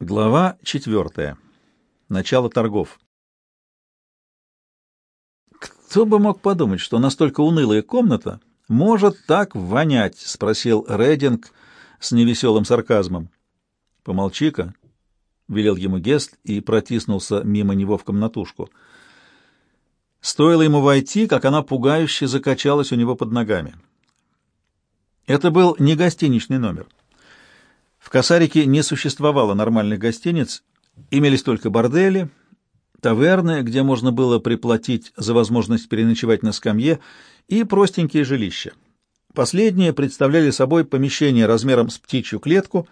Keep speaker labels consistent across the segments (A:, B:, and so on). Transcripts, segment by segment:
A: Глава четвертая. Начало торгов. «Кто бы мог подумать, что настолько унылая комната может так вонять?» — спросил Рединг с невеселым сарказмом. «Помолчи-ка», — велел ему Гест и протиснулся мимо него в комнатушку. Стоило ему войти, как она пугающе закачалась у него под ногами. Это был не гостиничный номер — в Касарике не существовало нормальных гостиниц, имелись только бордели, таверны, где можно было приплатить за возможность переночевать на скамье, и простенькие жилища. Последние представляли собой помещения размером с птичью клетку,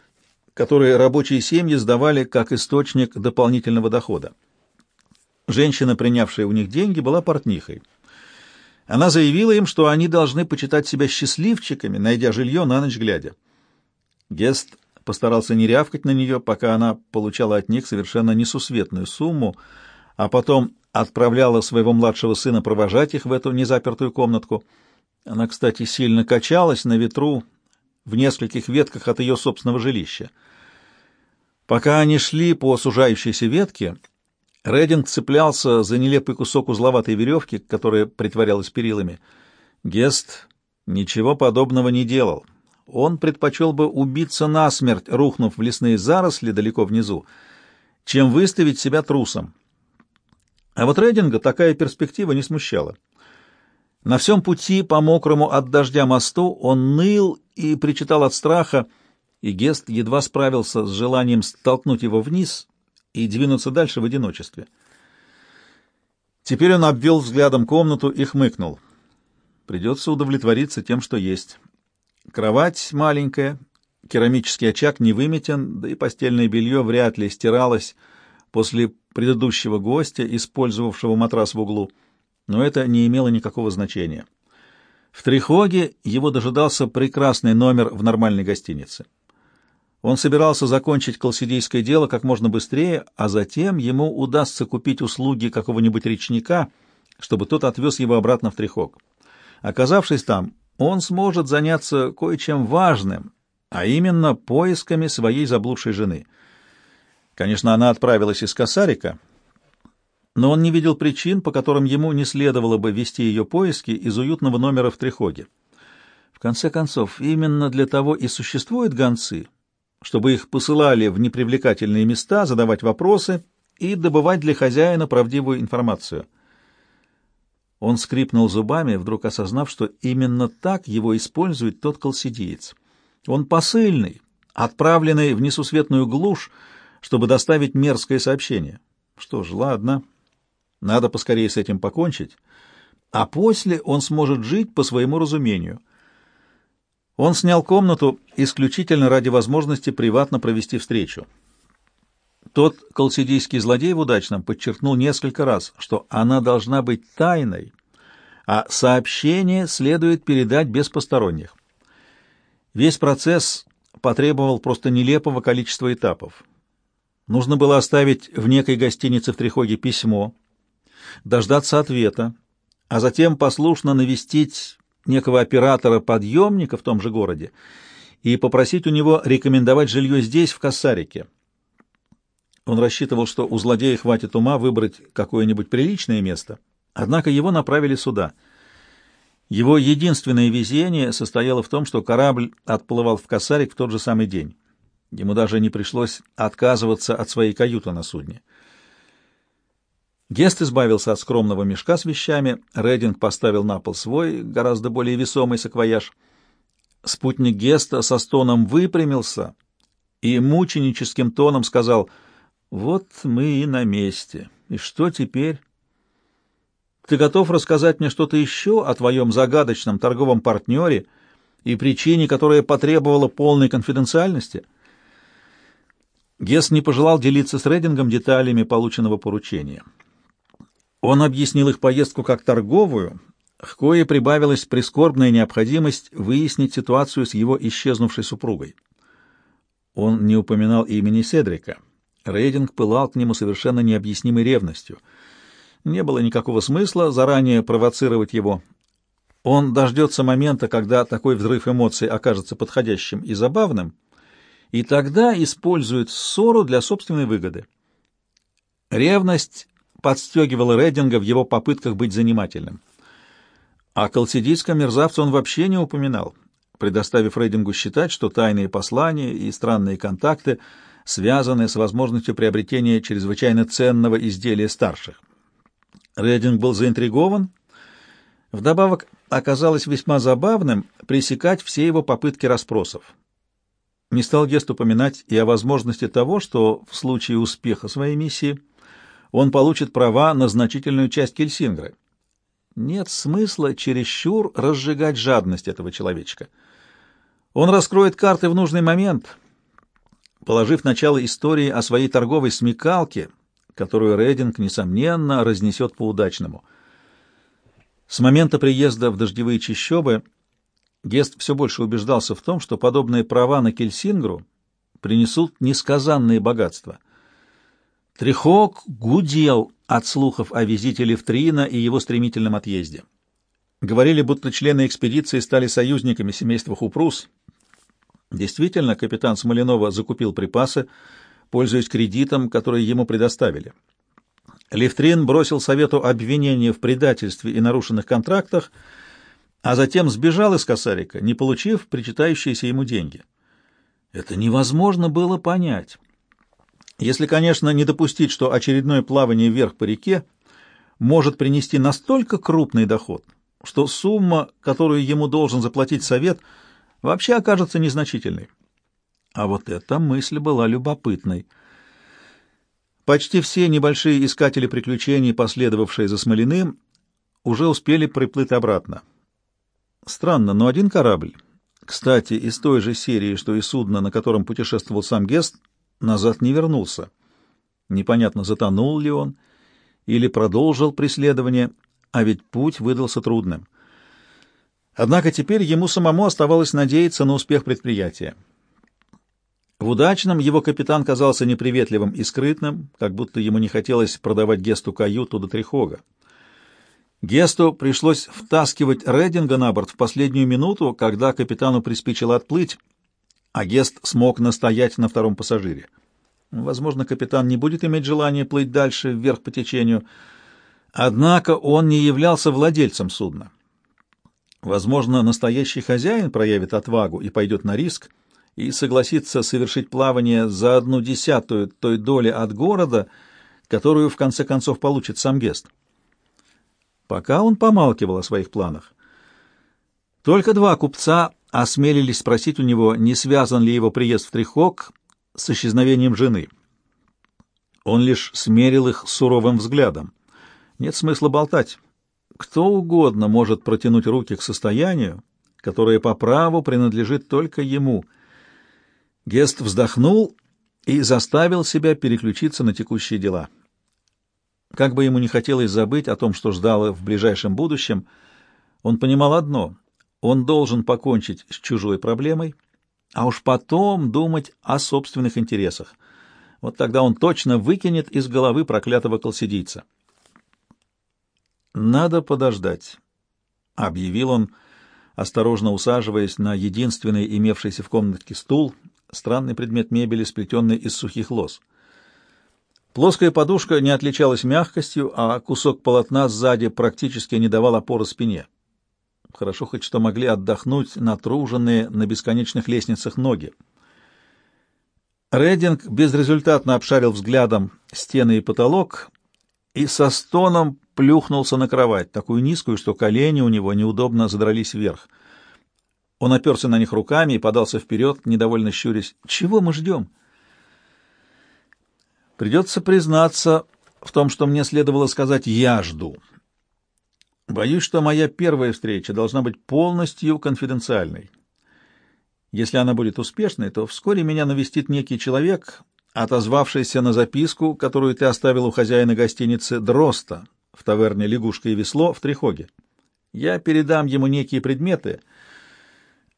A: которые рабочие семьи сдавали как источник дополнительного дохода. Женщина, принявшая у них деньги, была портнихой. Она заявила им, что они должны почитать себя счастливчиками, найдя жилье на ночь глядя. Гест постарался не рявкать на нее, пока она получала от них совершенно несусветную сумму, а потом отправляла своего младшего сына провожать их в эту незапертую комнатку. Она, кстати, сильно качалась на ветру в нескольких ветках от ее собственного жилища. Пока они шли по сужающейся ветке, Рединг цеплялся за нелепый кусок узловатой веревки, которая притворялась перилами. Гест ничего подобного не делал он предпочел бы убиться насмерть, рухнув в лесные заросли далеко внизу, чем выставить себя трусом. А вот Рейдинга такая перспектива не смущала. На всем пути по мокрому от дождя мосту он ныл и причитал от страха, и Гест едва справился с желанием столкнуть его вниз и двинуться дальше в одиночестве. Теперь он обвел взглядом комнату и хмыкнул. Придется удовлетвориться тем, что есть. Кровать маленькая, керамический очаг не выметен, да и постельное белье вряд ли стиралось после предыдущего гостя, использовавшего матрас в углу, но это не имело никакого значения. В Трихоге его дожидался прекрасный номер в нормальной гостинице. Он собирался закончить колсидейское дело как можно быстрее, а затем ему удастся купить услуги какого-нибудь речника, чтобы тот отвез его обратно в Трихог. Оказавшись там, он сможет заняться кое-чем важным, а именно поисками своей заблудшей жены. Конечно, она отправилась из Касарика, но он не видел причин, по которым ему не следовало бы вести ее поиски из уютного номера в Трихоге. В конце концов, именно для того и существуют гонцы, чтобы их посылали в непривлекательные места, задавать вопросы и добывать для хозяина правдивую информацию — он скрипнул зубами, вдруг осознав, что именно так его использует тот колсидиец. Он посыльный, отправленный в несусветную глушь, чтобы доставить мерзкое сообщение. Что ж, ладно, надо поскорее с этим покончить, а после он сможет жить по своему разумению. Он снял комнату исключительно ради возможности приватно провести встречу. Тот колсидийский злодей в удачном подчеркнул несколько раз, что она должна быть тайной, а сообщение следует передать без посторонних. Весь процесс потребовал просто нелепого количества этапов. Нужно было оставить в некой гостинице в Трихоге письмо, дождаться ответа, а затем послушно навестить некого оператора подъемника в том же городе и попросить у него рекомендовать жилье здесь, в Кассарике. Он рассчитывал, что у злодея хватит ума выбрать какое-нибудь приличное место, однако его направили сюда. Его единственное везение состояло в том, что корабль отплывал в Касарик в тот же самый день. Ему даже не пришлось отказываться от своей каюты на судне. Гест избавился от скромного мешка с вещами, Рединг поставил на пол свой, гораздо более весомый саквояж. Спутник Геста со стоном выпрямился и мученическим тоном сказал — вот мы и на месте. И что теперь? Ты готов рассказать мне что-то еще о твоем загадочном торговом партнере и причине, которая потребовала полной конфиденциальности? Гесс не пожелал делиться с Рейдингом деталями полученного поручения. Он объяснил их поездку как торговую, к кое прибавилась прискорбная необходимость выяснить ситуацию с его исчезнувшей супругой. Он не упоминал имени Седрика — Рейдинг пылал к нему совершенно необъяснимой ревностью. Не было никакого смысла заранее провоцировать его. Он дождется момента, когда такой взрыв эмоций окажется подходящим и забавным, и тогда использует ссору для собственной выгоды. Ревность подстегивала Рединга в его попытках быть занимательным. О колсидийском мерзавце он вообще не упоминал, предоставив Редингу считать, что тайные послания и странные контакты связаны с возможностью приобретения чрезвычайно ценного изделия старших. Рединг был заинтригован. Вдобавок, оказалось весьма забавным пресекать все его попытки расспросов. Не стал Гест упоминать и о возможности того, что в случае успеха своей миссии он получит права на значительную часть Кельсингры. Нет смысла чересчур разжигать жадность этого человечка. Он раскроет карты в нужный момент, положив начало истории о своей торговой смекалке, которую Рейдинг, несомненно, разнесет по-удачному. С момента приезда в дождевые чащобы Гест все больше убеждался в том, что подобные права на Кельсингру принесут несказанные богатства. Трихок гудел от слухов о визите Левтрина и его стремительном отъезде. Говорили, будто члены экспедиции стали союзниками семейства Хупрус. Действительно, капитан Смоленова закупил припасы, пользуясь кредитом, который ему предоставили. Левтрин бросил совету обвинения в предательстве и нарушенных контрактах, а затем сбежал из Косарика, не получив причитающиеся ему деньги. Это невозможно было понять. Если, конечно, не допустить, что очередное плавание вверх по реке может принести настолько крупный доход, что сумма, которую ему должен заплатить совет, вообще окажется незначительной. А вот эта мысль была любопытной. Почти все небольшие искатели приключений, последовавшие за Смолиным, уже успели приплыть обратно. Странно, но один корабль, кстати, из той же серии, что и судно, на котором путешествовал сам Гест, назад не вернулся. Непонятно, затонул ли он или продолжил преследование, а ведь путь выдался трудным. Однако теперь ему самому оставалось надеяться на успех предприятия. В удачном его капитан казался неприветливым и скрытным, как будто ему не хотелось продавать Гесту каюту до Трихога. Гесту пришлось втаскивать Рединга на борт в последнюю минуту, когда капитану приспичило отплыть, а Гест смог настоять на втором пассажире. Возможно, капитан не будет иметь желания плыть дальше вверх по течению, однако он не являлся владельцем судна. Возможно, настоящий хозяин проявит отвагу и пойдет на риск, и согласится совершить плавание за одну десятую той доли от города, которую в конце концов получит сам Гест. Пока он помалкивал о своих планах. Только два купца осмелились спросить у него, не связан ли его приезд в Трихок с исчезновением жены. Он лишь смерил их суровым взглядом. Нет смысла болтать. Кто угодно может протянуть руки к состоянию, которое по праву принадлежит только ему — Гест вздохнул и заставил себя переключиться на текущие дела. Как бы ему не хотелось забыть о том, что ждало в ближайшем будущем, он понимал одно — он должен покончить с чужой проблемой, а уж потом думать о собственных интересах. Вот тогда он точно выкинет из головы проклятого колсидийца. «Надо подождать», — объявил он, осторожно усаживаясь на единственный имевшийся в комнатке стул странный предмет мебели, сплетенный из сухих лоз. Плоская подушка не отличалась мягкостью, а кусок полотна сзади практически не давал опоры спине. Хорошо хоть что могли отдохнуть натруженные на бесконечных лестницах ноги. Рединг безрезультатно обшарил взглядом стены и потолок и со стоном плюхнулся на кровать, такую низкую, что колени у него неудобно задрались вверх. Он оперся на них руками и подался вперед, недовольно щурясь. «Чего мы ждем?» «Придется признаться в том, что мне следовало сказать «я жду». Боюсь, что моя первая встреча должна быть полностью конфиденциальной. Если она будет успешной, то вскоре меня навестит некий человек, отозвавшийся на записку, которую ты оставил у хозяина гостиницы Дроста в таверне «Лягушка и весло» в Трихоге. Я передам ему некие предметы —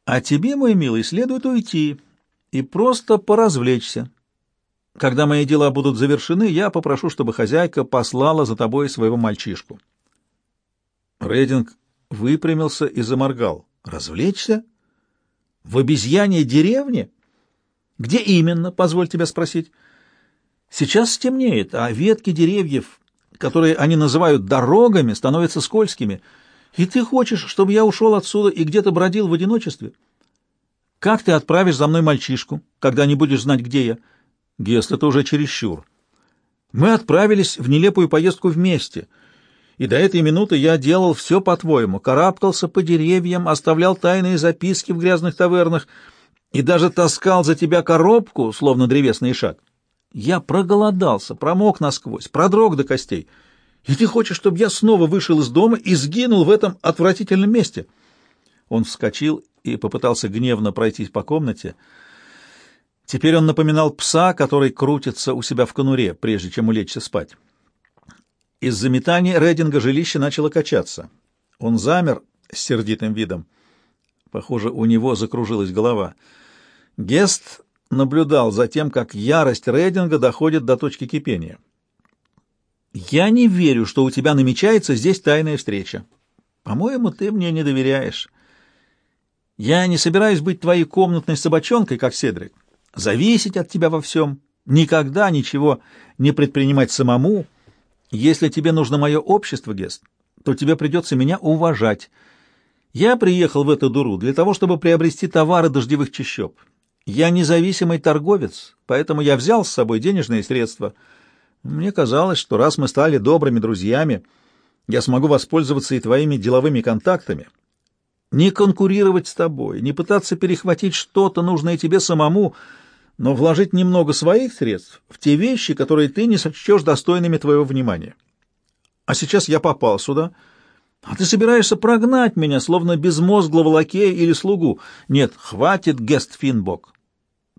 A: а тебе, мой милый, следует уйти и просто поразвлечься. Когда мои дела будут завершены, я попрошу, чтобы хозяйка послала за тобой своего мальчишку. Рейдинг выпрямился и заморгал. Развлечься? В обезьяньей деревне? Где именно, позволь тебя спросить? Сейчас стемнеет, а ветки деревьев, которые они называют дорогами, становятся скользкими. И ты хочешь, чтобы я ушел отсюда и где-то бродил в одиночестве? Как ты отправишь за мной мальчишку, когда не будешь знать, где я? Гест, это уже чересчур. Мы отправились в нелепую поездку вместе, и до этой минуты я делал все по-твоему, карабкался по деревьям, оставлял тайные записки в грязных тавернах и даже таскал за тебя коробку, словно древесный шаг. Я проголодался, промок насквозь, продрог до костей. И ты хочешь, чтобы я снова вышел из дома и сгинул в этом отвратительном месте?» Он вскочил и попытался гневно пройтись по комнате, — Теперь он напоминал пса, который крутится у себя в конуре, прежде чем улечься спать. Из-за метания Рединга жилище начало качаться. Он замер с сердитым видом. Похоже, у него закружилась голова. Гест наблюдал за тем, как ярость Рединга доходит до точки кипения. «Я не верю, что у тебя намечается здесь тайная встреча. По-моему, ты мне не доверяешь. Я не собираюсь быть твоей комнатной собачонкой, как Седрик зависеть от тебя во всем, никогда ничего не предпринимать самому. Если тебе нужно мое общество, Гест, то тебе придется меня уважать. Я приехал в эту дуру для того, чтобы приобрести товары дождевых чащоб. Я независимый торговец, поэтому я взял с собой денежные средства. Мне казалось, что раз мы стали добрыми друзьями, я смогу воспользоваться и твоими деловыми контактами. Не конкурировать с тобой, не пытаться перехватить что-то, нужное тебе самому — но вложить немного своих средств в те вещи, которые ты не сочтешь достойными твоего внимания. А сейчас я попал сюда, а ты собираешься прогнать меня, словно безмозглого лакея или слугу. Нет, хватит, Гест Финбок.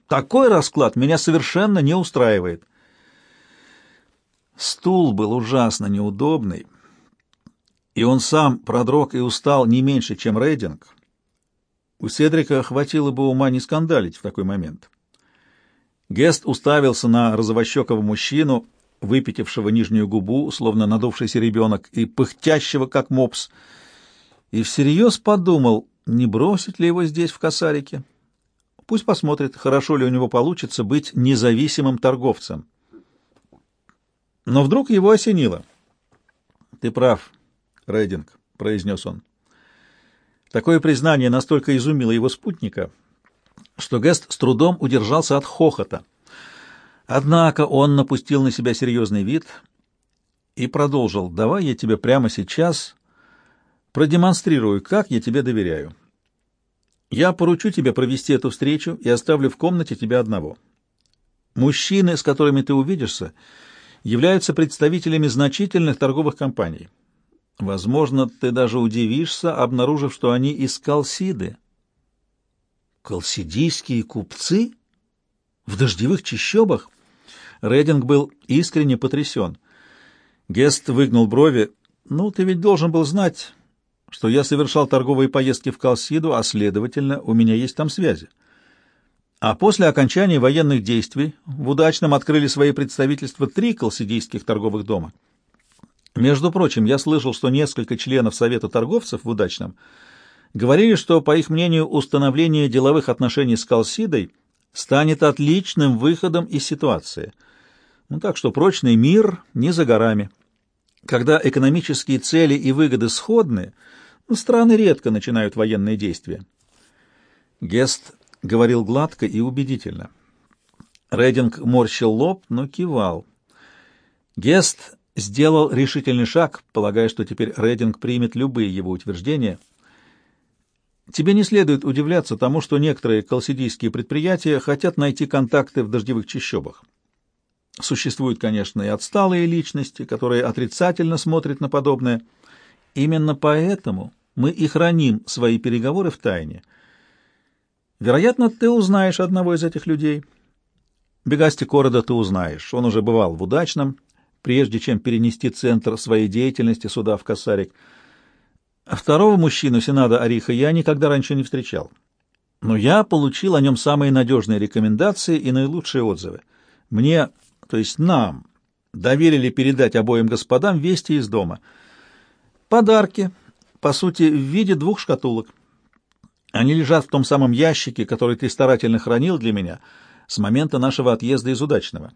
A: Такой расклад меня совершенно не устраивает. Стул был ужасно неудобный, и он сам продрог и устал не меньше, чем Рейдинг. У Седрика хватило бы ума не скандалить в такой момент. Гест уставился на розовощекого мужчину, выпятившего нижнюю губу, словно надувшийся ребенок, и пыхтящего, как мопс, и всерьез подумал, не бросить ли его здесь, в косарике. Пусть посмотрит, хорошо ли у него получится быть независимым торговцем. Но вдруг его осенило. «Ты прав, Рейдинг», — произнес он. Такое признание настолько изумило его спутника — что Гест с трудом удержался от хохота. Однако он напустил на себя серьезный вид и продолжил. «Давай я тебе прямо сейчас продемонстрирую, как я тебе доверяю. Я поручу тебе провести эту встречу и оставлю в комнате тебя одного. Мужчины, с которыми ты увидишься, являются представителями значительных торговых компаний. Возможно, ты даже удивишься, обнаружив, что они из Калсиды. Колсидийские купцы? В дождевых чащобах? Рединг был искренне потрясен. Гест выгнул брови. «Ну, ты ведь должен был знать, что я совершал торговые поездки в Калсиду, а, следовательно, у меня есть там связи. А после окончания военных действий в Удачном открыли свои представительства три колсидийских торговых дома. Между прочим, я слышал, что несколько членов Совета торговцев в Удачном — говорили, что, по их мнению, установление деловых отношений с Калсидой станет отличным выходом из ситуации. Ну, так что прочный мир не за горами. Когда экономические цели и выгоды сходны, ну, страны редко начинают военные действия. Гест говорил гладко и убедительно. Рейдинг морщил лоб, но кивал. Гест сделал решительный шаг, полагая, что теперь Рейдинг примет любые его утверждения — Тебе не следует удивляться тому, что некоторые колсидийские предприятия хотят найти контакты в дождевых чащобах. Существуют, конечно, и отсталые личности, которые отрицательно смотрят на подобное. Именно поэтому мы и храним свои переговоры в тайне. Вероятно, ты узнаешь одного из этих людей. Бегасти Корода ты узнаешь. Он уже бывал в Удачном, прежде чем перенести центр своей деятельности сюда, в Кассарик. Второго мужчину Сенада Ариха я никогда раньше не встречал. Но я получил о нем самые надежные рекомендации и наилучшие отзывы. Мне, то есть нам, доверили передать обоим господам вести из дома. Подарки, по сути, в виде двух шкатулок. Они лежат в том самом ящике, который ты старательно хранил для меня, с момента нашего отъезда из Удачного.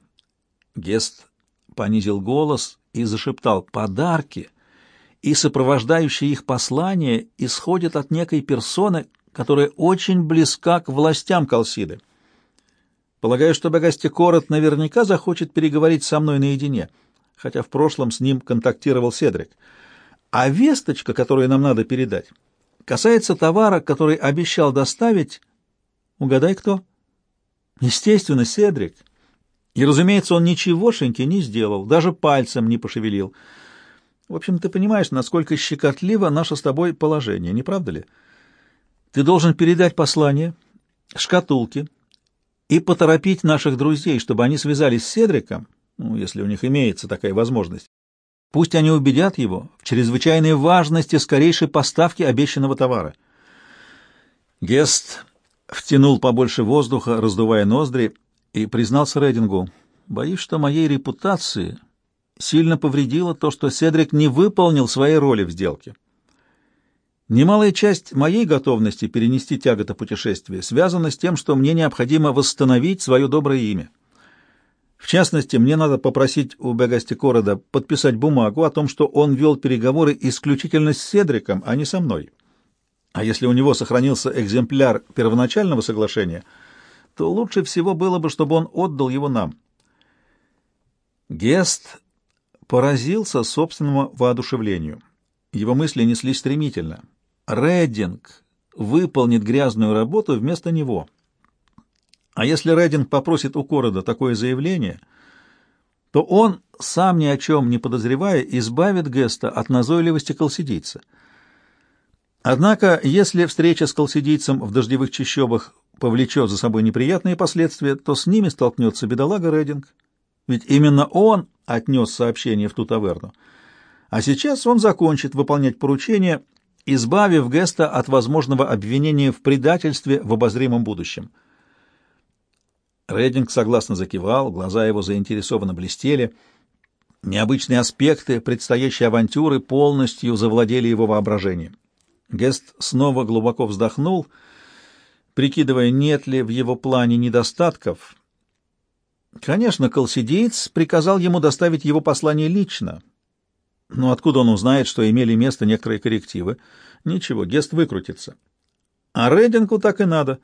A: Гест понизил голос и зашептал «подарки» и сопровождающие их послания исходят от некой персоны, которая очень близка к властям Калсиды. Полагаю, что Багасти Корот наверняка захочет переговорить со мной наедине, хотя в прошлом с ним контактировал Седрик. А весточка, которую нам надо передать, касается товара, который обещал доставить... Угадай, кто? Естественно, Седрик. И, разумеется, он ничегошеньки не сделал, даже пальцем не пошевелил. В общем, ты понимаешь, насколько щекотливо наше с тобой положение, не правда ли? Ты должен передать послание, шкатулки, и поторопить наших друзей, чтобы они связались с Седриком, ну, если у них имеется такая возможность. Пусть они убедят его в чрезвычайной важности скорейшей поставки обещанного товара. Гест втянул побольше воздуха, раздувая ноздри, и признался Редингу, «Боюсь, что моей репутации сильно повредило то, что Седрик не выполнил своей роли в сделке. Немалая часть моей готовности перенести тяготы путешествия связана с тем, что мне необходимо восстановить свое доброе имя. В частности, мне надо попросить у Бегасти Корода подписать бумагу о том, что он вел переговоры исключительно с Седриком, а не со мной. А если у него сохранился экземпляр первоначального соглашения, то лучше всего было бы, чтобы он отдал его нам. Гест поразился собственному воодушевлению. Его мысли неслись стремительно. Реддинг выполнит грязную работу вместо него. А если Реддинг попросит у Корода такое заявление, то он, сам ни о чем не подозревая, избавит Геста от назойливости колсидийца. Однако, если встреча с колсидийцем в дождевых чащобах повлечет за собой неприятные последствия, то с ними столкнется бедолага Реддинг. Ведь именно он отнес сообщение в ту таверну. А сейчас он закончит выполнять поручение — избавив Геста от возможного обвинения в предательстве в обозримом будущем. Рединг согласно закивал, глаза его заинтересованно блестели. Необычные аспекты предстоящей авантюры полностью завладели его воображением. Гест снова глубоко вздохнул, прикидывая, нет ли в его плане недостатков. Конечно, колсидеец приказал ему доставить его послание лично — но откуда он узнает, что имели место некоторые коррективы? Ничего, Гест выкрутится. А Рейдингу так и надо.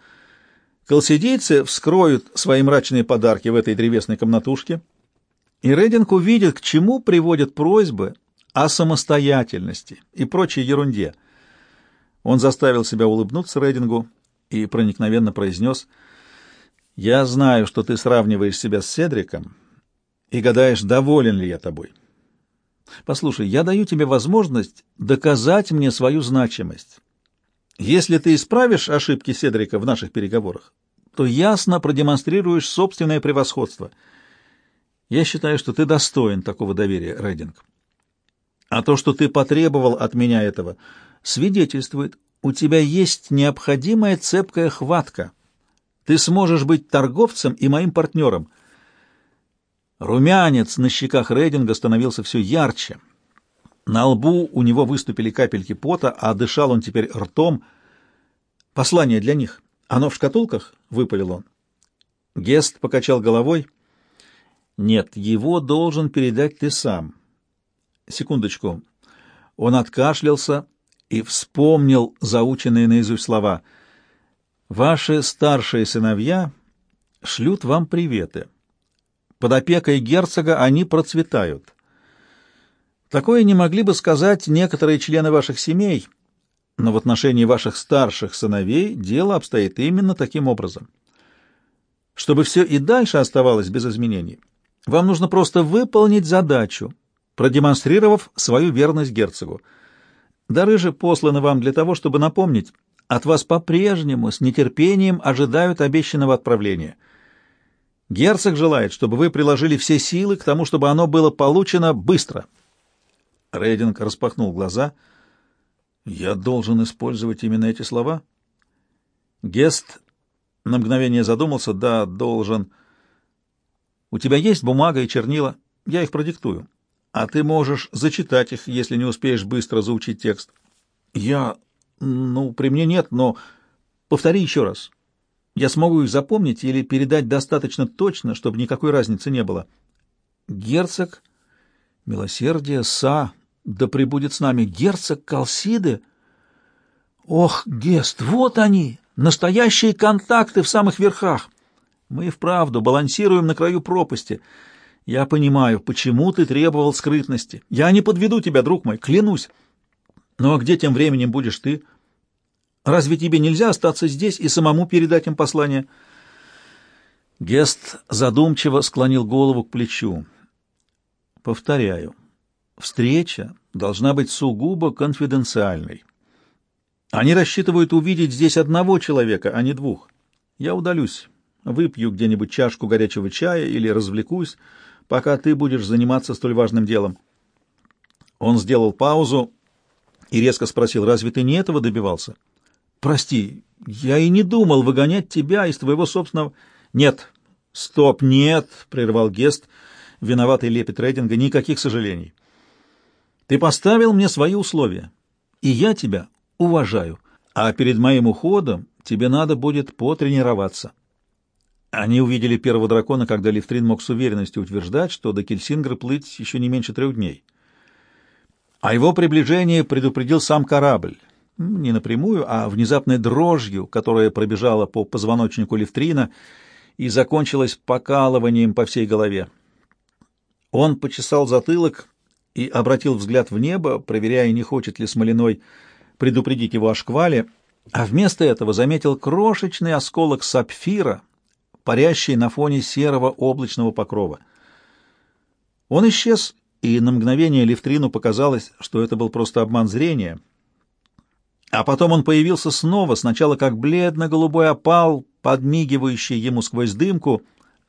A: Колсидийцы вскроют свои мрачные подарки в этой древесной комнатушке, и Рейдинг увидит, к чему приводят просьбы о самостоятельности и прочей ерунде. Он заставил себя улыбнуться Рейдингу и проникновенно произнес «Я знаю, что ты сравниваешь себя с Седриком и гадаешь, доволен ли я тобой». Послушай, я даю тебе возможность доказать мне свою значимость. Если ты исправишь ошибки Седрика в наших переговорах, то ясно продемонстрируешь собственное превосходство. Я считаю, что ты достоин такого доверия, Рейдинг. А то, что ты потребовал от меня этого, свидетельствует, у тебя есть необходимая цепкая хватка. Ты сможешь быть торговцем и моим партнером — Румянец на щеках Рейдинга становился все ярче. На лбу у него выступили капельки пота, а дышал он теперь ртом. «Послание для них. Оно в шкатулках?» — выпалил он. Гест покачал головой. «Нет, его должен передать ты сам». «Секундочку». Он откашлялся и вспомнил заученные наизусть слова. «Ваши старшие сыновья шлют вам приветы. Под опекой герцога они процветают. Такое не могли бы сказать некоторые члены ваших семей, но в отношении ваших старших сыновей дело обстоит именно таким образом. Чтобы все и дальше оставалось без изменений, вам нужно просто выполнить задачу, продемонстрировав свою верность герцогу. Дары же посланы вам для того, чтобы напомнить, от вас по-прежнему с нетерпением ожидают обещанного отправления — Герцог желает, чтобы вы приложили все силы к тому, чтобы оно было получено быстро. Рейдинг распахнул глаза. Я должен использовать именно эти слова? Гест на мгновение задумался. Да, должен. У тебя есть бумага и чернила? Я их продиктую. А ты можешь зачитать их, если не успеешь быстро заучить текст. Я... Ну, при мне нет, но... Повтори еще раз. Я смогу их запомнить или передать достаточно точно, чтобы никакой разницы не было. Герцог, милосердие, Са, да пребудет с нами герцог Калсиды. Ох, Гест, вот они, настоящие контакты в самых верхах. Мы вправду балансируем на краю пропасти. Я понимаю, почему ты требовал скрытности. Я не подведу тебя, друг мой, клянусь. Ну а где тем временем будешь ты? Разве тебе нельзя остаться здесь и самому передать им послание? Гест задумчиво склонил голову к плечу. Повторяю, встреча должна быть сугубо конфиденциальной. Они рассчитывают увидеть здесь одного человека, а не двух. Я удалюсь, выпью где-нибудь чашку горячего чая или развлекусь, пока ты будешь заниматься столь важным делом. Он сделал паузу и резко спросил, разве ты не этого добивался? Прости, я и не думал выгонять тебя из твоего собственного... Нет, стоп, нет, прервал Гест, виноватый лепет Рейдинга, никаких сожалений. Ты поставил мне свои условия, и я тебя уважаю, а перед моим уходом тебе надо будет потренироваться. Они увидели первого дракона, когда Лифтрин мог с уверенностью утверждать, что до Кельсингра плыть еще не меньше трех дней. О его приближении предупредил сам корабль, не напрямую, а внезапной дрожью, которая пробежала по позвоночнику Лифтрина и закончилась покалыванием по всей голове. Он почесал затылок и обратил взгляд в небо, проверяя, не хочет ли Смолиной предупредить его о шквале, а вместо этого заметил крошечный осколок сапфира — парящий на фоне серого облачного покрова. Он исчез, и на мгновение Левтрину показалось, что это был просто обман зрения. А потом он появился снова, сначала как бледно-голубой опал, подмигивающий ему сквозь дымку,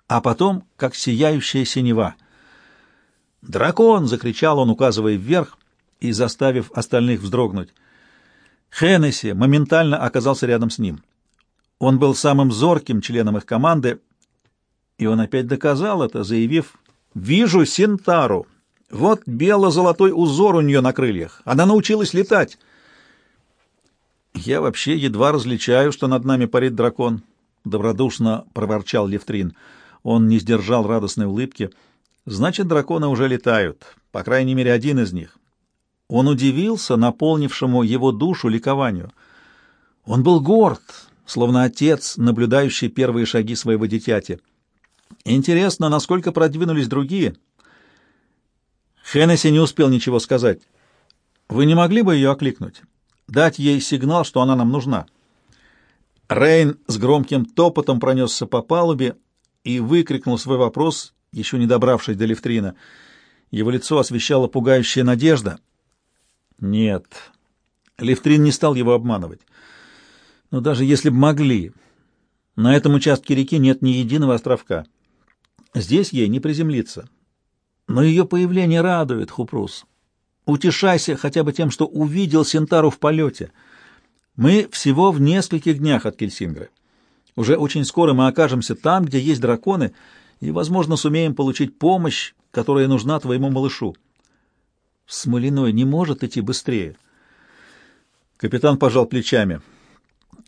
A: а потом как сияющая синева. «Дракон!» — закричал он, указывая вверх и заставив остальных вздрогнуть. Хеннесси моментально оказался рядом с ним. Он был самым зорким членом их команды, и он опять доказал это, заявив «Вижу Синтару! Вот бело-золотой узор у нее на крыльях! Она научилась летать!» «Я вообще едва различаю, что над нами парит дракон», — добродушно проворчал Левтрин. Он не сдержал радостной улыбки. «Значит, драконы уже летают, по крайней мере, один из них». Он удивился наполнившему его душу ликованию. Он был горд, словно отец, наблюдающий первые шаги своего дитяти. Интересно, насколько продвинулись другие? Хеннесси не успел ничего сказать. Вы не могли бы ее окликнуть? Дать ей сигнал, что она нам нужна? Рейн с громким топотом пронесся по палубе и выкрикнул свой вопрос, еще не добравшись до лифтрина. Его лицо освещала пугающая надежда. Нет. Лифтрин не стал его обманывать. Но даже если бы могли, на этом участке реки нет ни единого островка. Здесь ей не приземлиться. Но ее появление радует, Хупрус. Утешайся хотя бы тем, что увидел Синтару в полете. Мы всего в нескольких днях от Кельсингры. Уже очень скоро мы окажемся там, где есть драконы, и, возможно, сумеем получить помощь, которая нужна твоему малышу. Смолиной не может идти быстрее. Капитан пожал плечами.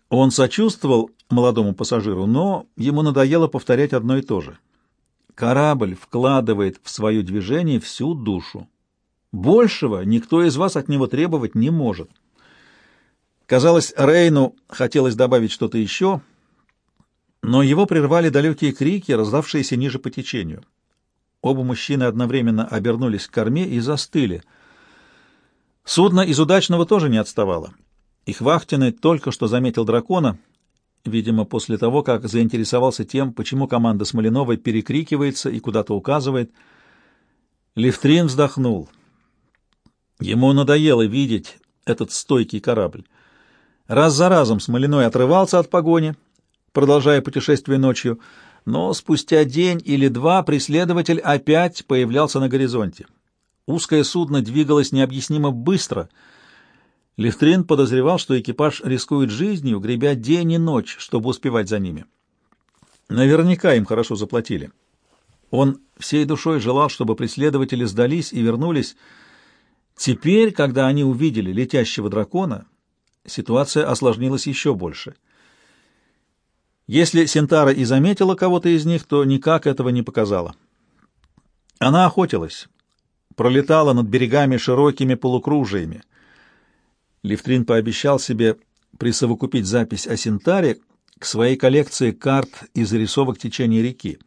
A: Он сочувствовал молодому пассажиру, но ему надоело повторять одно и то же. Корабль вкладывает в свое движение всю душу. Большего никто из вас от него требовать не может. Казалось, Рейну хотелось добавить что-то еще, но его прервали далекие крики, раздавшиеся ниже по течению. Оба мужчины одновременно обернулись к корме и застыли. Судно из удачного тоже не отставало. Их вахтенный только что заметил дракона, видимо, после того, как заинтересовался тем, почему команда Смолиновой перекрикивается и куда-то указывает. Левтрин вздохнул. Ему надоело видеть этот стойкий корабль. Раз за разом Смолиной отрывался от погони, продолжая путешествие ночью, но спустя день или два преследователь опять появлялся на горизонте. Узкое судно двигалось необъяснимо быстро — Левтрин подозревал, что экипаж рискует жизнью, гребя день и ночь, чтобы успевать за ними. Наверняка им хорошо заплатили. Он всей душой желал, чтобы преследователи сдались и вернулись. Теперь, когда они увидели летящего дракона, ситуация осложнилась еще больше. Если Синтара и заметила кого-то из них, то никак этого не показала. Она охотилась, пролетала над берегами широкими полукружиями. Левтрин пообещал себе присовокупить запись о Синтаре к своей коллекции карт и зарисовок течения реки.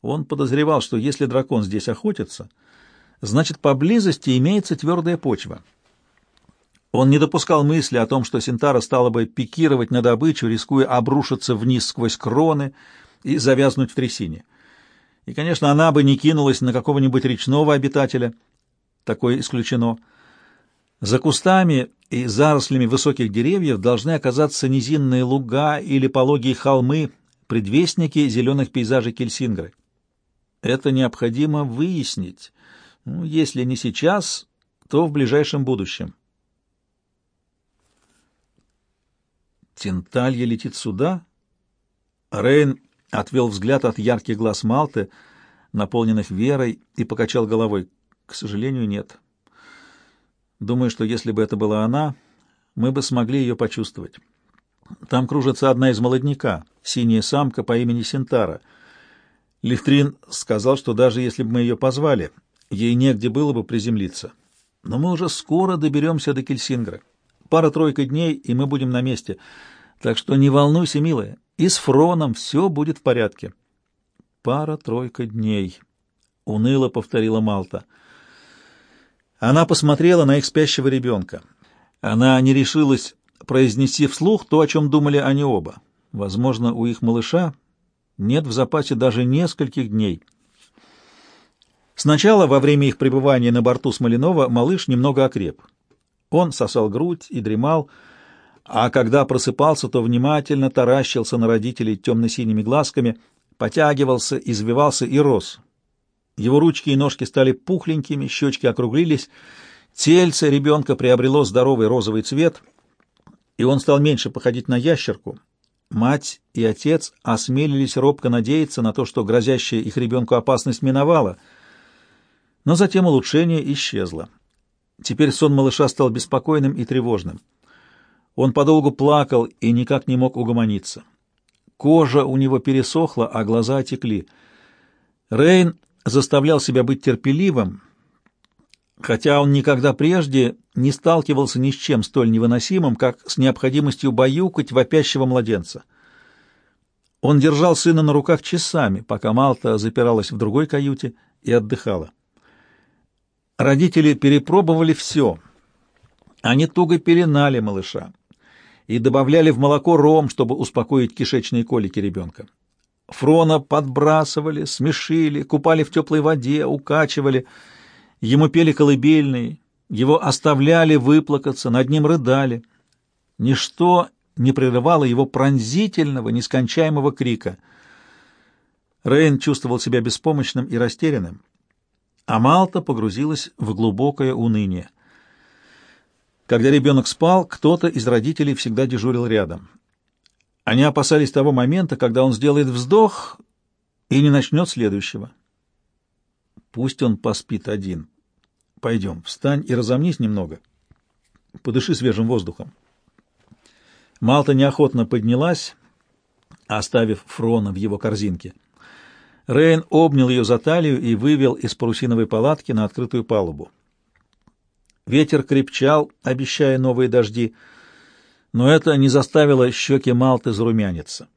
A: Он подозревал, что если дракон здесь охотится, значит, поблизости имеется твердая почва. Он не допускал мысли о том, что Синтара стала бы пикировать на добычу, рискуя обрушиться вниз сквозь кроны и завязнуть в трясине. И, конечно, она бы не кинулась на какого-нибудь речного обитателя. Такое исключено. За кустами и зарослями высоких деревьев должны оказаться низинные луга или пологие холмы, предвестники зеленых пейзажей Кельсингры. Это необходимо выяснить, ну, если не сейчас, то в ближайшем будущем. Тенталья летит сюда? Рейн отвел взгляд от ярких глаз Малты, наполненных верой, и покачал головой. К сожалению, нет. Думаю, что если бы это была она, мы бы смогли ее почувствовать. Там кружится одна из молодняка, синяя самка по имени Синтара. Лифтрин сказал, что даже если бы мы ее позвали, ей негде было бы приземлиться. Но мы уже скоро доберемся до Кельсингра. Пара-тройка дней, и мы будем на месте. Так что не волнуйся, милая, и с Фроном все будет в порядке. Пара-тройка дней, — уныло повторила Малта. Она посмотрела на их спящего ребенка. Она не решилась произнести вслух то, о чем думали они оба. Возможно, у их малыша нет в запасе даже нескольких дней. Сначала, во время их пребывания на борту Смоленова, малыш немного окреп. Он сосал грудь и дремал, а когда просыпался, то внимательно таращился на родителей темно-синими глазками, потягивался, извивался и рос. Его ручки и ножки стали пухленькими, щечки округлились, тельце ребенка приобрело здоровый розовый цвет, и он стал меньше походить на ящерку. Мать и отец осмелились робко надеяться на то, что грозящая их ребенку опасность миновала, но затем улучшение исчезло. Теперь сон малыша стал беспокойным и тревожным. Он подолгу плакал и никак не мог угомониться. Кожа у него пересохла, а глаза отекли. Рейн заставлял себя быть терпеливым, хотя он никогда прежде не сталкивался ни с чем столь невыносимым, как с необходимостью баюкать вопящего младенца. Он держал сына на руках часами, пока Малта запиралась в другой каюте и отдыхала. Родители перепробовали все. Они туго пеленали малыша и добавляли в молоко ром, чтобы успокоить кишечные колики ребенка. Фрона подбрасывали, смешили, купали в теплой воде, укачивали. Ему пели колыбельные, его оставляли выплакаться, над ним рыдали. Ничто не прерывало его пронзительного, нескончаемого крика. Рейн чувствовал себя беспомощным и растерянным а Малта погрузилась в глубокое уныние. Когда ребенок спал, кто-то из родителей всегда дежурил рядом. Они опасались того момента, когда он сделает вздох и не начнет следующего. Пусть он поспит один. Пойдем, встань и разомнись немного. Подыши свежим воздухом. Малта неохотно поднялась, оставив Фрона в его корзинке. Рейн обнял ее за талию и вывел из парусиновой палатки на открытую палубу. Ветер крепчал, обещая новые дожди, но это не заставило щеки Малты зарумяниться.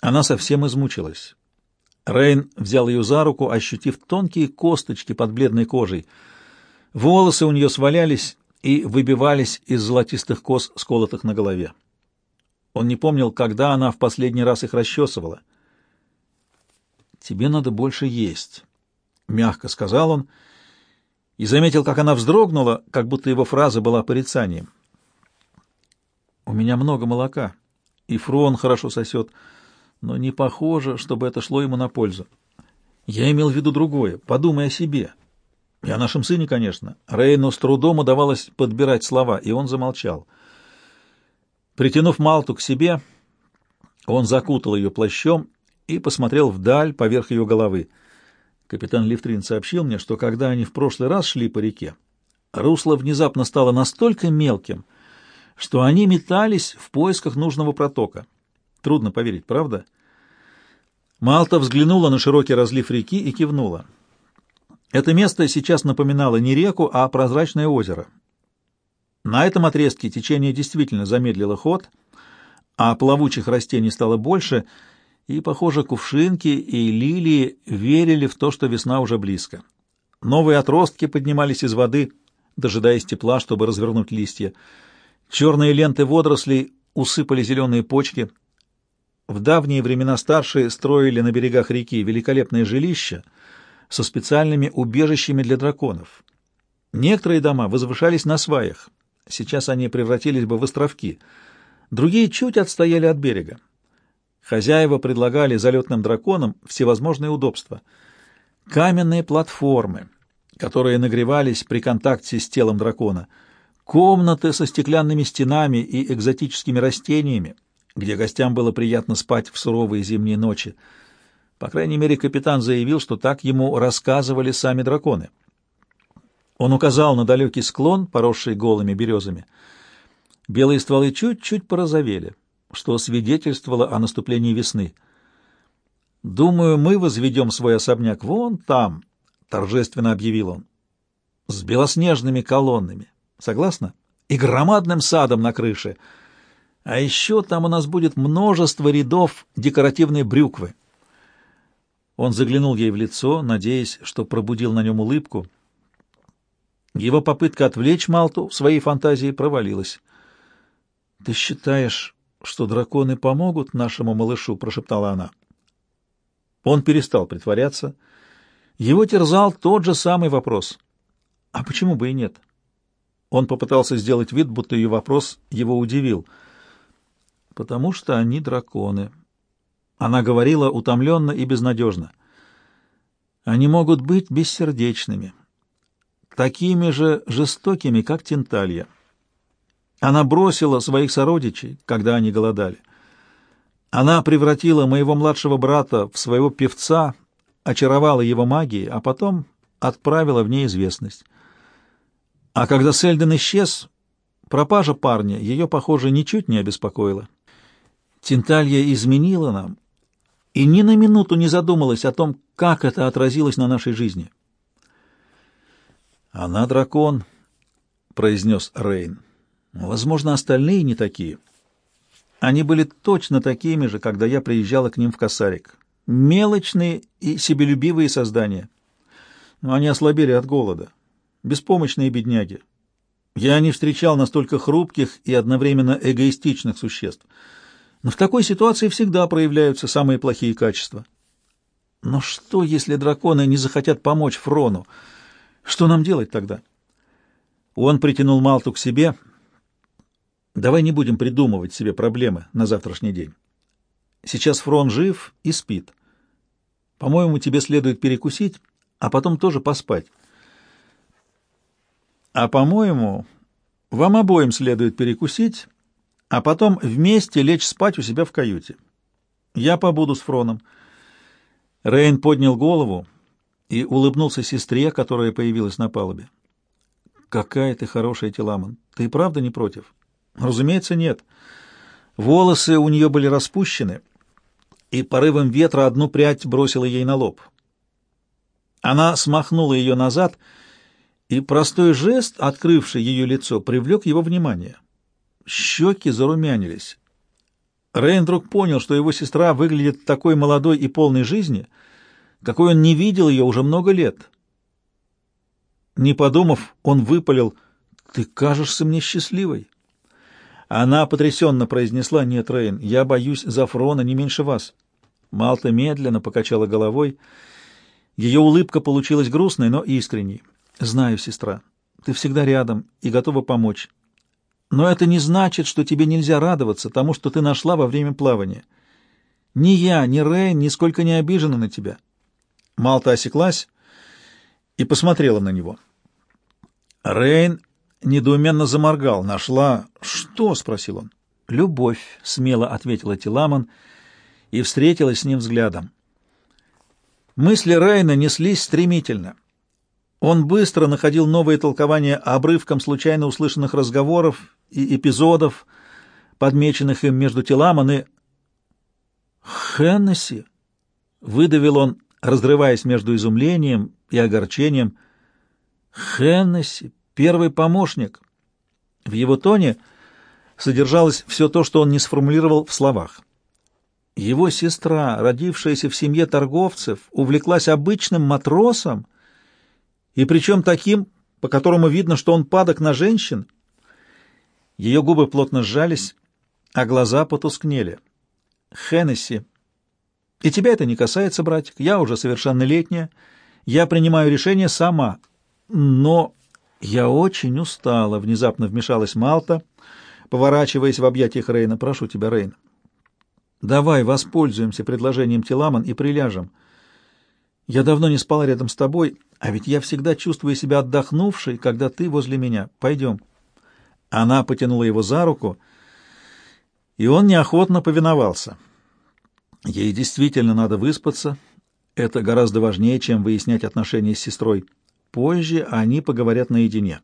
A: Она совсем измучилась. Рейн взял ее за руку, ощутив тонкие косточки под бледной кожей. Волосы у нее свалялись и выбивались из золотистых кос, сколотых на голове. Он не помнил, когда она в последний раз их расчесывала — тебе надо больше есть», — мягко сказал он, и заметил, как она вздрогнула, как будто его фраза была порицанием. «У меня много молока, и фрон хорошо сосет, но не похоже, чтобы это шло ему на пользу. Я имел в виду другое. Подумай о себе. И о нашем сыне, конечно». Рейну с трудом удавалось подбирать слова, и он замолчал. Притянув Малту к себе, он закутал ее плащом и посмотрел вдаль поверх ее головы. Капитан Лифтрин сообщил мне, что когда они в прошлый раз шли по реке, русло внезапно стало настолько мелким, что они метались в поисках нужного протока. Трудно поверить, правда? Малта взглянула на широкий разлив реки и кивнула. Это место сейчас напоминало не реку, а прозрачное озеро. На этом отрезке течение действительно замедлило ход, а плавучих растений стало больше, и, похоже, кувшинки и лилии верили в то, что весна уже близко. Новые отростки поднимались из воды, дожидаясь тепла, чтобы развернуть листья. Черные ленты водорослей усыпали зеленые почки. В давние времена старшие строили на берегах реки великолепные жилища со специальными убежищами для драконов. Некоторые дома возвышались на сваях. Сейчас они превратились бы в островки. Другие чуть отстояли от берега. Хозяева предлагали залетным драконам всевозможные удобства. Каменные платформы, которые нагревались при контакте с телом дракона, комнаты со стеклянными стенами и экзотическими растениями, где гостям было приятно спать в суровые зимние ночи. По крайней мере, капитан заявил, что так ему рассказывали сами драконы. Он указал на далекий склон, поросший голыми березами. Белые стволы чуть-чуть порозовели что свидетельствовало о наступлении весны. «Думаю, мы возведем свой особняк вон там», — торжественно объявил он, — «с белоснежными колоннами. Согласна? И громадным садом на крыше. А еще там у нас будет множество рядов декоративной брюквы». Он заглянул ей в лицо, надеясь, что пробудил на нем улыбку. Его попытка отвлечь Малту в своей фантазии провалилась. «Ты считаешь, что драконы помогут нашему малышу?» — прошептала она. Он перестал притворяться. Его терзал тот же самый вопрос. А почему бы и нет? Он попытался сделать вид, будто ее вопрос его удивил. «Потому что они драконы». Она говорила утомленно и безнадежно. «Они могут быть бессердечными, такими же жестокими, как Тенталья». Она бросила своих сородичей, когда они голодали. Она превратила моего младшего брата в своего певца, очаровала его магией, а потом отправила в неизвестность. А когда Сельден исчез, пропажа парня ее, похоже, ничуть не обеспокоила. Тинталья изменила нам и ни на минуту не задумалась о том, как это отразилось на нашей жизни. «Она дракон», — произнес Рейн. Возможно, остальные не такие. Они были точно такими же, когда я приезжала к ним в Косарик. Мелочные и себелюбивые создания. Но они ослабели от голода. Беспомощные бедняги. Я не встречал настолько хрупких и одновременно эгоистичных существ. Но в такой ситуации всегда проявляются самые плохие качества. Но что, если драконы не захотят помочь Фрону? Что нам делать тогда? Он притянул Малту к себе — Давай не будем придумывать себе проблемы на завтрашний день. Сейчас Фрон жив и спит. По-моему, тебе следует перекусить, а потом тоже поспать. А по-моему, вам обоим следует перекусить, а потом вместе лечь спать у себя в каюте. Я побуду с Фроном. Рейн поднял голову и улыбнулся сестре, которая появилась на палубе. «Какая ты хорошая, Теламан! Ты правда не против?» Разумеется, нет. Волосы у нее были распущены, и порывом ветра одну прядь бросила ей на лоб. Она смахнула ее назад, и простой жест, открывший ее лицо, привлек его внимание. Щеки зарумянились. Рейн вдруг понял, что его сестра выглядит такой молодой и полной жизни, какой он не видел ее уже много лет. Не подумав, он выпалил, «Ты кажешься мне счастливой». Она потрясенно произнесла, «Нет, Рейн, я боюсь за Фрона не меньше вас». Малта медленно покачала головой. Ее улыбка получилась грустной, но искренней. «Знаю, сестра, ты всегда рядом и готова помочь. Но это не значит, что тебе нельзя радоваться тому, что ты нашла во время плавания. Ни я, ни Рейн нисколько не обижены на тебя». Малта осеклась и посмотрела на него. Рейн недоуменно заморгал. «Нашла...» «Что?» — спросил он. «Любовь», — смело ответила Тиламан и встретилась с ним взглядом. Мысли Райна неслись стремительно. Он быстро находил новые толкования обрывкам случайно услышанных разговоров и эпизодов, подмеченных им между Тиламан и... «Хеннесси!» — выдавил он, разрываясь между изумлением и огорчением. «Хеннесси! Первый помощник!» В его тоне содержалось все то, что он не сформулировал в словах. Его сестра, родившаяся в семье торговцев, увлеклась обычным матросом, и причем таким, по которому видно, что он падок на женщин. Ее губы плотно сжались, а глаза потускнели. Хеннесси. И тебя это не касается, братик. Я уже совершеннолетняя. Я принимаю решение сама. Но я очень устала, — внезапно вмешалась Малта, поворачиваясь в объятиях Рейна. Прошу тебя, Рейн, давай воспользуемся предложением Теламан и приляжем. Я давно не спала рядом с тобой, а ведь я всегда чувствую себя отдохнувшей, когда ты возле меня. Пойдем. Она потянула его за руку, — и он неохотно повиновался. Ей действительно надо выспаться. Это гораздо важнее, чем выяснять отношения с сестрой. Позже они поговорят наедине.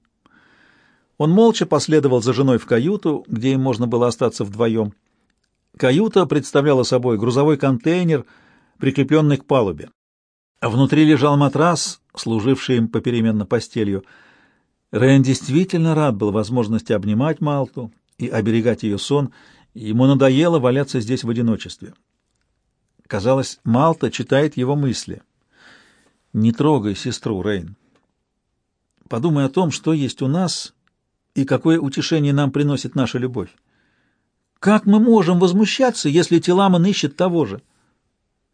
A: Он молча последовал за женой в каюту, где им можно было остаться вдвоем. Каюта представляла собой грузовой контейнер, прикрепленный к палубе. Внутри лежал матрас, служивший им попеременно постелью. Рен действительно рад был возможности обнимать Малту и оберегать ее сон — Ему надоело валяться здесь в одиночестве. Казалось, Малта читает его мысли. «Не трогай сестру, Рейн. Подумай о том, что есть у нас и какое утешение нам приносит наша любовь. Как мы можем возмущаться, если Теламан ищет того же?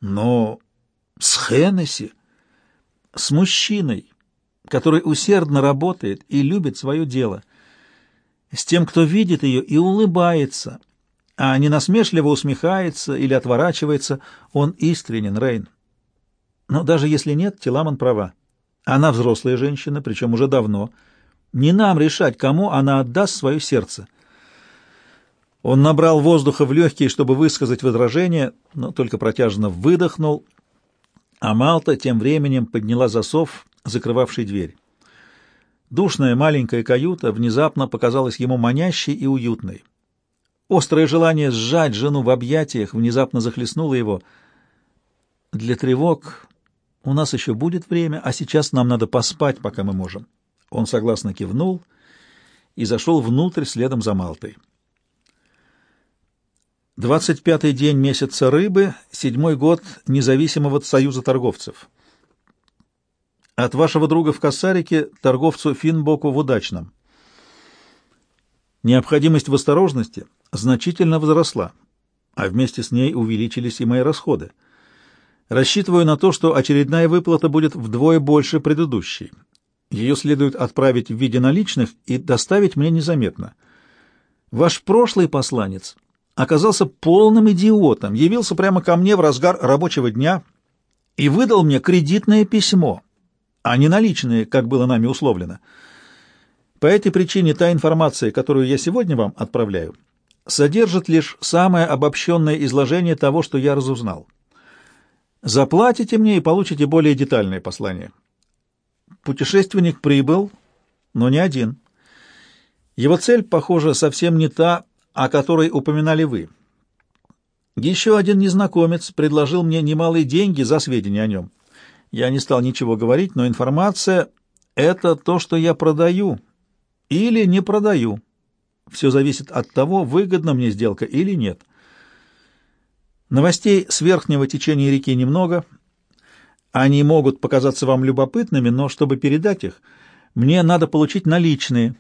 A: Но с Хеннесси, с мужчиной, который усердно работает и любит свое дело, с тем, кто видит ее и улыбается — а не насмешливо усмехается или отворачивается, он искренен, Рейн. Но даже если нет, Теламан права. Она взрослая женщина, причем уже давно. Не нам решать, кому она отдаст свое сердце. Он набрал воздуха в легкие, чтобы высказать возражение, но только протяжно выдохнул, а Малта тем временем подняла засов, закрывавший дверь. Душная маленькая каюта внезапно показалась ему манящей и уютной. Острое желание сжать жену в объятиях внезапно захлестнуло его. «Для тревог у нас еще будет время, а сейчас нам надо поспать, пока мы можем». Он согласно кивнул и зашел внутрь следом за Малтой. Двадцать пятый день месяца рыбы, седьмой год независимого союза торговцев. От вашего друга в Кассарике, торговцу Финбоку в Удачном. Необходимость в осторожности значительно возросла, а вместе с ней увеличились и мои расходы. Рассчитываю на то, что очередная выплата будет вдвое больше предыдущей. Ее следует отправить в виде наличных и доставить мне незаметно. Ваш прошлый посланец оказался полным идиотом, явился прямо ко мне в разгар рабочего дня и выдал мне кредитное письмо, а не наличные, как было нами условлено. По этой причине та информация, которую я сегодня вам отправляю, содержит лишь самое обобщенное изложение того, что я разузнал. Заплатите мне и получите более детальное послание. Путешественник прибыл, но не один. Его цель, похоже, совсем не та, о которой упоминали вы. Еще один незнакомец предложил мне немалые деньги за сведения о нем. Я не стал ничего говорить, но информация — это то, что я продаю, или не продаю. Все зависит от того, выгодна мне сделка или нет. Новостей с верхнего течения реки немного. Они могут показаться вам любопытными, но чтобы передать их, мне надо получить наличные,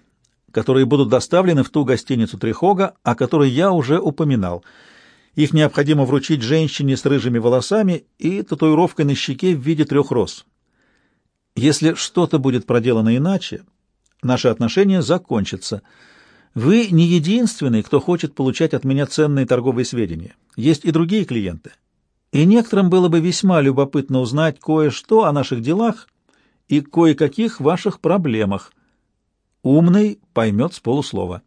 A: которые будут доставлены в ту гостиницу Трихога, о которой я уже упоминал. Их необходимо вручить женщине с рыжими волосами и татуировкой на щеке в виде трех роз. Если что-то будет проделано иначе, Наши отношения закончатся. Вы не единственный, кто хочет получать от меня ценные торговые сведения. Есть и другие клиенты. И некоторым было бы весьма любопытно узнать кое-что о наших делах и кое-каких ваших проблемах. Умный поймет с полуслова.